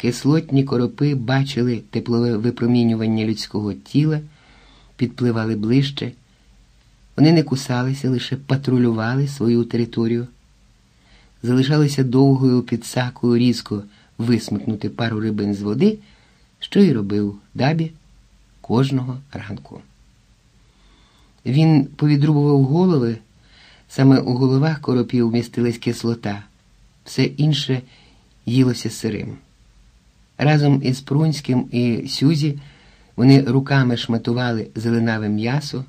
Кислотні коропи бачили теплове випромінювання людського тіла, підпливали ближче. Вони не кусалися, лише патрулювали свою територію, залишалися довгою підсакою різко висмикнути пару рибин з води, що й робив дабі кожного ранку. Він повідрубував голови, саме у головах коропів містилась кислота, все інше їлося сирим. Разом із Прунським і Сюзі вони руками шматували зеленаве м'ясо.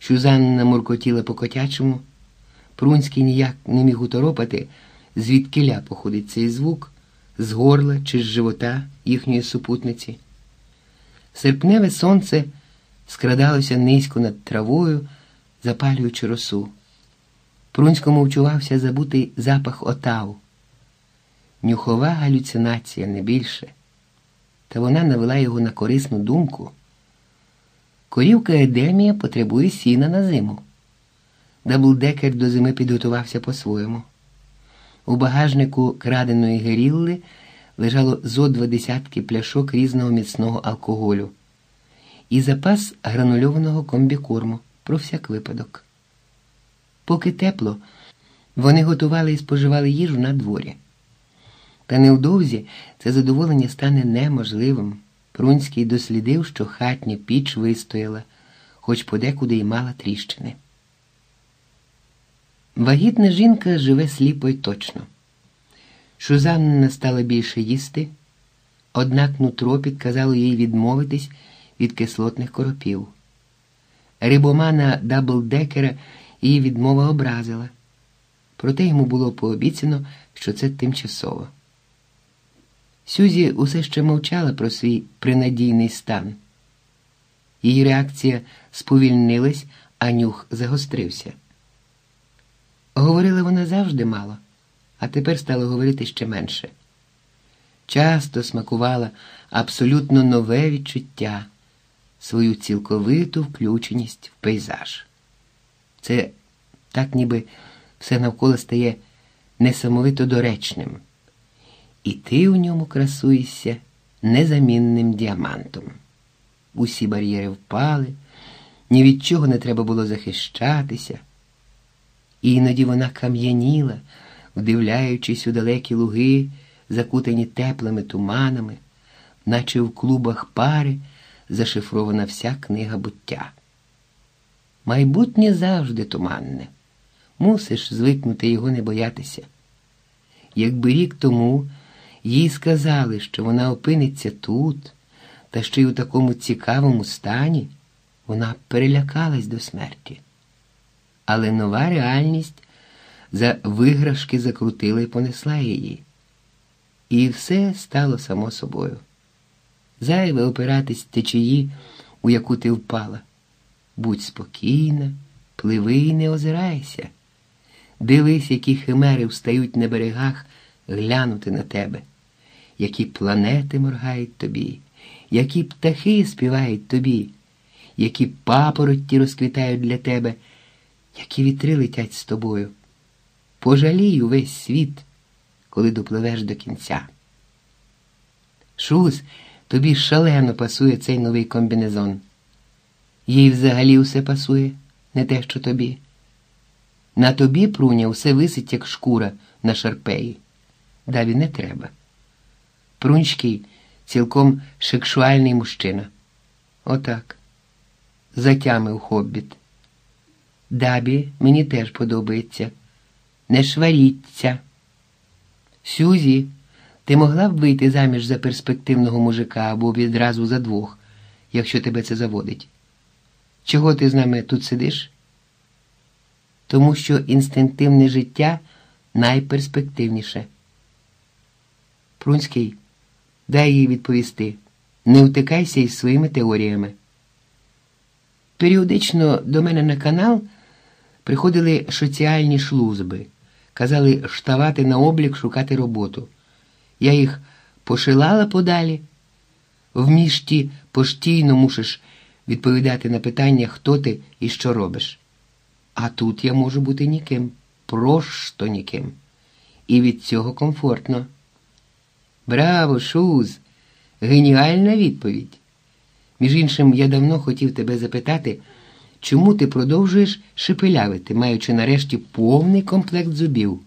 Сюзанна муркотіла по котячому. Прунський ніяк не міг уторопати, звідкиля походить цей звук, з горла чи з живота їхньої супутниці. Серпневе сонце скрадалося низько над травою, запалюючи росу. Прунському вчувався забутий запах отав. Нюхова галюцинація не більше, та вона навела його на корисну думку. Корівка Едемія потребує сіна на зиму. Даблдекер до зими підготувався по-своєму. У багажнику краденої герілли лежало зо два десятки пляшок різного міцного алкоголю і запас гранульованого комбікорму про всяк випадок. Поки тепло, вони готували і споживали їжу на дворі. Та невдовзі це задоволення стане неможливим. Прунський дослідив, що хатня піч вистояла, хоч подекуди й мала тріщини. Вагітна жінка живе сліпо й точно. Шузанна стала більше їсти, однак нутро підказало їй відмовитись від кислотних коропів. Рибомана Даблдекера її відмова образила, проте йому було пообіцяно, що це тимчасово. Сюзі усе ще мовчала про свій принадійний стан. Її реакція сповільнилась, а нюх загострився. Говорила вона завжди мало, а тепер стала говорити ще менше. Часто смакувала абсолютно нове відчуття, свою цілковиту включеність в пейзаж. Це так ніби все навколо стає несамовито доречним і ти у ньому красуєшся незамінним діамантом. Усі бар'єри впали, ні від чого не треба було захищатися. І іноді вона кам'яніла, вдивляючись у далекі луги, закутані теплими туманами, наче в клубах пари зашифрована вся книга буття. Майбутнє завжди туманне, мусиш звикнути його не боятися. Якби рік тому їй сказали, що вона опиниться тут, та ще й у такому цікавому стані, вона перелякалась до смерті. Але нова реальність за виграшки закрутила і понесла її. І все стало само собою. Зайве опиратись течії, у яку ти впала. Будь спокійна, пливи і не озирайся. Дивись, які химери встають на берегах глянути на тебе, які планети моргають тобі, які птахи співають тобі, які папоротті розквітають для тебе, які вітри летять з тобою. Пожалій увесь світ, коли допливеш до кінця. Шуз, тобі шалено пасує цей новий комбінезон. Їй взагалі все пасує, не те, що тобі. На тобі, пруня, все висить, як шкура на шарпеї. Даві не треба. Прунський цілком сексуальний мужчина. Отак. Затямив хобіт. Дабі мені теж подобається. Не шваріться. Сюзі, ти могла б вийти заміж за перспективного мужика або відразу за двох, якщо тебе це заводить. Чого ти з нами тут сидиш? Тому що інстинктивне життя найперспективніше. Прунський, дай їй відповісти. Не втикайся із своїми теоріями. Періодично до мене на канал приходили соціальні шлузби, казали штавати на облік, шукати роботу. Я їх пошилала подалі. В мішті постійно мусиш відповідати на питання, хто ти і що робиш. А тут я можу бути ніким, просто ніким. І від цього комфортно. Браво, Шуз! Геніальна відповідь. Між іншим, я давно хотів тебе запитати, чому ти продовжуєш шепелявити, маючи нарешті повний комплект зубів.